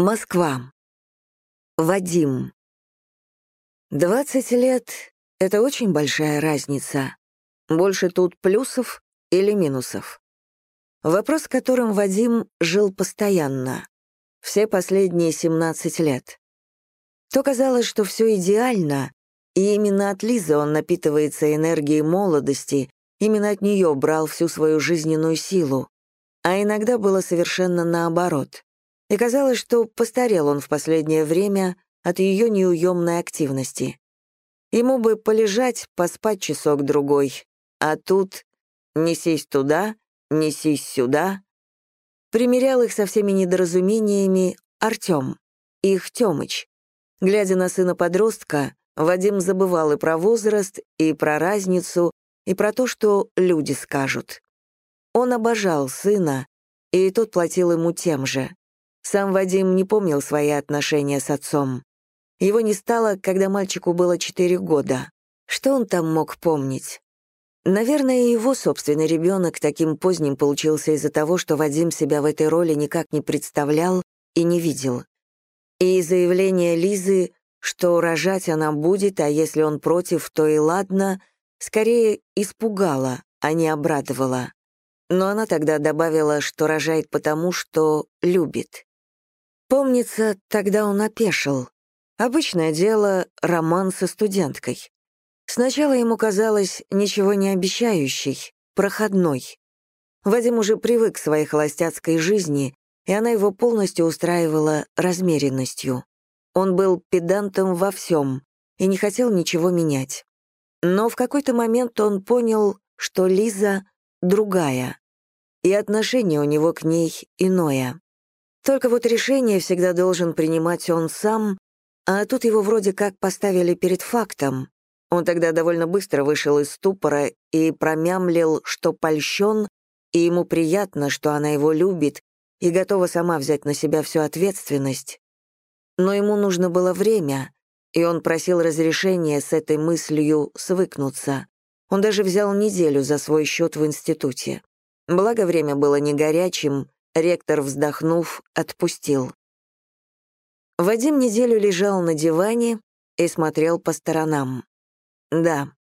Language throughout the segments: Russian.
Москва. Вадим. 20 лет — это очень большая разница. Больше тут плюсов или минусов. Вопрос, которым Вадим жил постоянно. Все последние 17 лет. То казалось, что все идеально, и именно от Лизы он напитывается энергией молодости, именно от нее брал всю свою жизненную силу. А иногда было совершенно наоборот — и казалось, что постарел он в последнее время от ее неуемной активности. Ему бы полежать, поспать часок-другой, а тут «несись туда, несись сюда». Примерял их со всеми недоразумениями Артем, их Тёмыч. Глядя на сына-подростка, Вадим забывал и про возраст, и про разницу, и про то, что люди скажут. Он обожал сына, и тот платил ему тем же. Сам Вадим не помнил свои отношения с отцом. Его не стало, когда мальчику было четыре года. Что он там мог помнить? Наверное, его собственный ребенок таким поздним получился из-за того, что Вадим себя в этой роли никак не представлял и не видел. И заявление Лизы, что рожать она будет, а если он против, то и ладно, скорее испугало, а не обрадовало. Но она тогда добавила, что рожает потому, что любит. Помнится, тогда он опешил. Обычное дело — роман со студенткой. Сначала ему казалось ничего не обещающей, проходной. Вадим уже привык к своей холостяцкой жизни, и она его полностью устраивала размеренностью. Он был педантом во всем и не хотел ничего менять. Но в какой-то момент он понял, что Лиза другая, и отношение у него к ней иное. Только вот решение всегда должен принимать он сам, а тут его вроде как поставили перед фактом. Он тогда довольно быстро вышел из ступора и промямлил, что польщен, и ему приятно, что она его любит и готова сама взять на себя всю ответственность. Но ему нужно было время, и он просил разрешения с этой мыслью свыкнуться. Он даже взял неделю за свой счет в институте. Благо, время было не горячим, Ректор, вздохнув, отпустил. Вадим неделю лежал на диване и смотрел по сторонам. Да,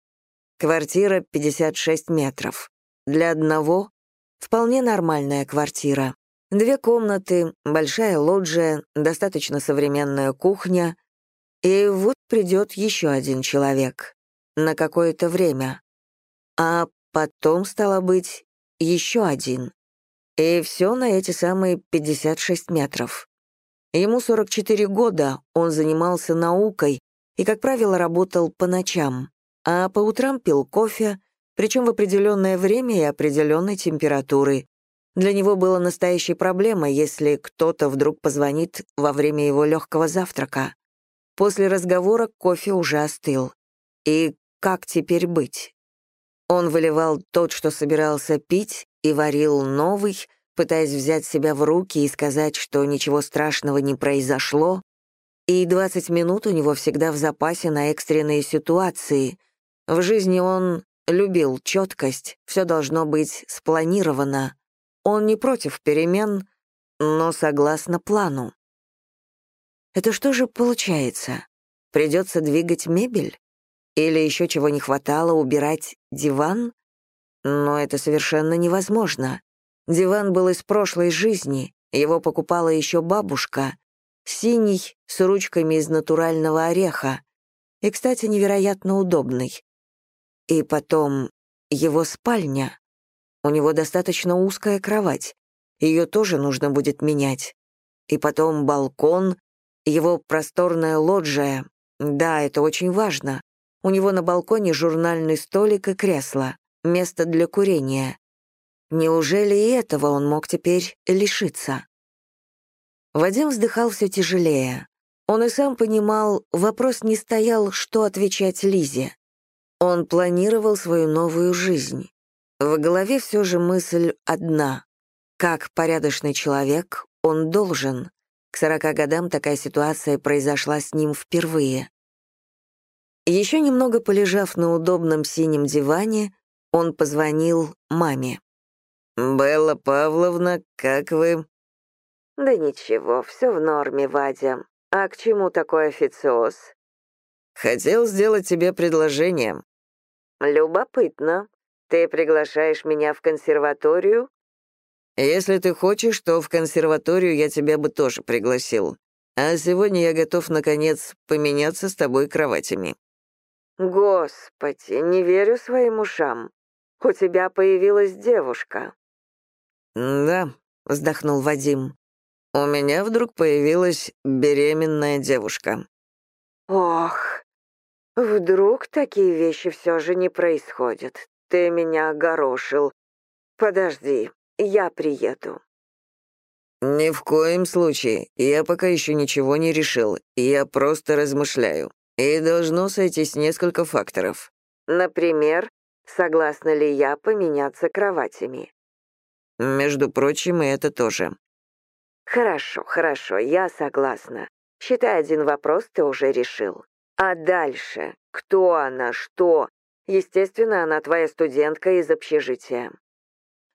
квартира 56 метров. Для одного — вполне нормальная квартира. Две комнаты, большая лоджия, достаточно современная кухня. И вот придет еще один человек. На какое-то время. А потом, стало быть, еще один. И все на эти самые 56 метров. Ему 44 года, он занимался наукой и, как правило, работал по ночам, а по утрам пил кофе, причем в определенное время и определенной температуры. Для него было настоящей проблемой, если кто-то вдруг позвонит во время его легкого завтрака. После разговора кофе уже остыл. И как теперь быть? Он выливал тот, что собирался пить, и варил новый, пытаясь взять себя в руки и сказать, что ничего страшного не произошло, и 20 минут у него всегда в запасе на экстренные ситуации. В жизни он любил четкость, все должно быть спланировано. Он не против перемен, но согласно плану. Это что же получается? Придется двигать мебель? Или еще чего не хватало, убирать диван? Но это совершенно невозможно. Диван был из прошлой жизни, его покупала еще бабушка. Синий, с ручками из натурального ореха. И, кстати, невероятно удобный. И потом его спальня. У него достаточно узкая кровать. Ее тоже нужно будет менять. И потом балкон, его просторная лоджия. Да, это очень важно. У него на балконе журнальный столик и кресло, место для курения. Неужели и этого он мог теперь лишиться? Вадим вздыхал все тяжелее. Он и сам понимал, вопрос не стоял, что отвечать Лизе. Он планировал свою новую жизнь. В голове все же мысль одна. Как порядочный человек, он должен. К сорока годам такая ситуация произошла с ним впервые. Еще немного полежав на удобном синем диване, он позвонил маме. «Белла Павловна, как вы?» Да ничего, все в норме, Вадя. А к чему такой официоз? Хотел сделать тебе предложение. Любопытно. Ты приглашаешь меня в консерваторию? Если ты хочешь, то в консерваторию я тебя бы тоже пригласил. А сегодня я готов, наконец, поменяться с тобой кроватями». «Господи, не верю своим ушам. У тебя появилась девушка». «Да», — вздохнул Вадим. «У меня вдруг появилась беременная девушка». «Ох, вдруг такие вещи все же не происходят. Ты меня огорошил. Подожди, я приеду». «Ни в коем случае. Я пока еще ничего не решил. Я просто размышляю. И должно сойтись несколько факторов». «Например, согласна ли я поменяться кроватями?» «Между прочим, и это тоже». «Хорошо, хорошо, я согласна. Считай, один вопрос ты уже решил. А дальше? Кто она, что? Естественно, она твоя студентка из общежития.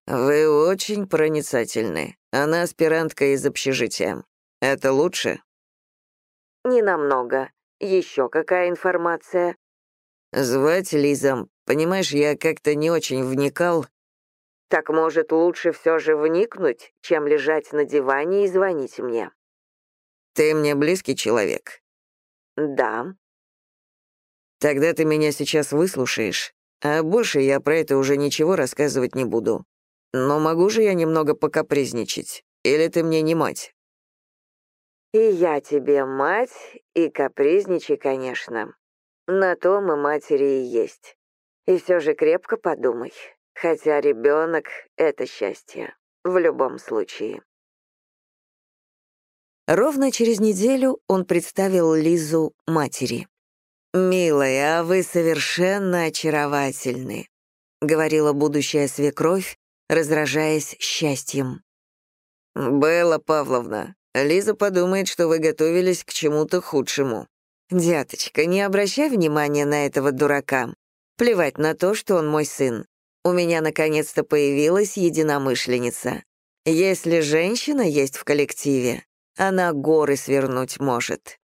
«Вы очень проницательны. Она аспирантка из общежития. Это лучше?» «Не намного. Еще какая информация?» «Звать Лиза. Понимаешь, я как-то не очень вникал». «Так, может, лучше все же вникнуть, чем лежать на диване и звонить мне?» «Ты мне близкий человек?» «Да». «Тогда ты меня сейчас выслушаешь, а больше я про это уже ничего рассказывать не буду. Но могу же я немного покапризничать? Или ты мне не мать?» «И я тебе мать, и капризничай, конечно. На то мы матери и есть. И все же крепко подумай, хотя ребенок — это счастье, в любом случае». Ровно через неделю он представил Лизу матери. «Милая, а вы совершенно очаровательны», — говорила будущая свекровь, разражаясь счастьем. «Белла Павловна, Лиза подумает, что вы готовились к чему-то худшему». «Дяточка, не обращай внимания на этого дурака. Плевать на то, что он мой сын. У меня наконец-то появилась единомышленница. Если женщина есть в коллективе, она горы свернуть может».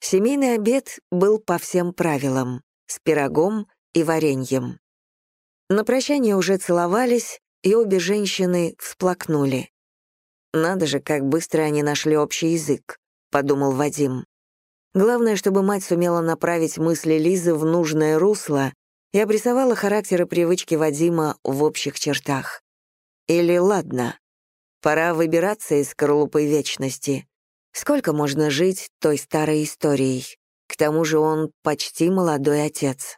Семейный обед был по всем правилам, с пирогом и вареньем. На прощание уже целовались, и обе женщины всплакнули. «Надо же, как быстро они нашли общий язык», — подумал Вадим. Главное, чтобы мать сумела направить мысли Лизы в нужное русло и обрисовала характер и привычки Вадима в общих чертах. Или ладно, пора выбираться из скорлупы вечности. Сколько можно жить той старой историей? К тому же он почти молодой отец.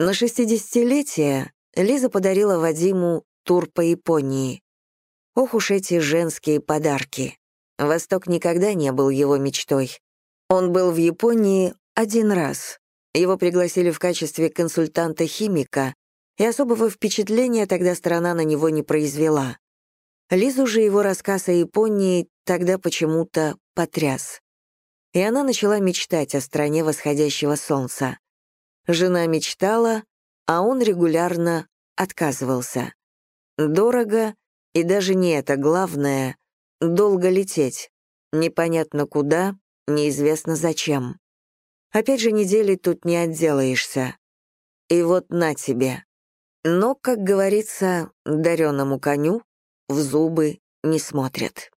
На шестидесятилетие Лиза подарила Вадиму тур по Японии. Ох уж эти женские подарки. Восток никогда не был его мечтой. Он был в Японии один раз. Его пригласили в качестве консультанта-химика, и особого впечатления тогда страна на него не произвела. Лизу же его рассказ о Японии тогда почему-то потряс. И она начала мечтать о стране восходящего солнца. Жена мечтала, а он регулярно отказывался. Дорого, и даже не это главное, долго лететь. Непонятно куда, неизвестно зачем. Опять же, недели тут не отделаешься. И вот на тебе. Но, как говорится, дареному коню в зубы не смотрят.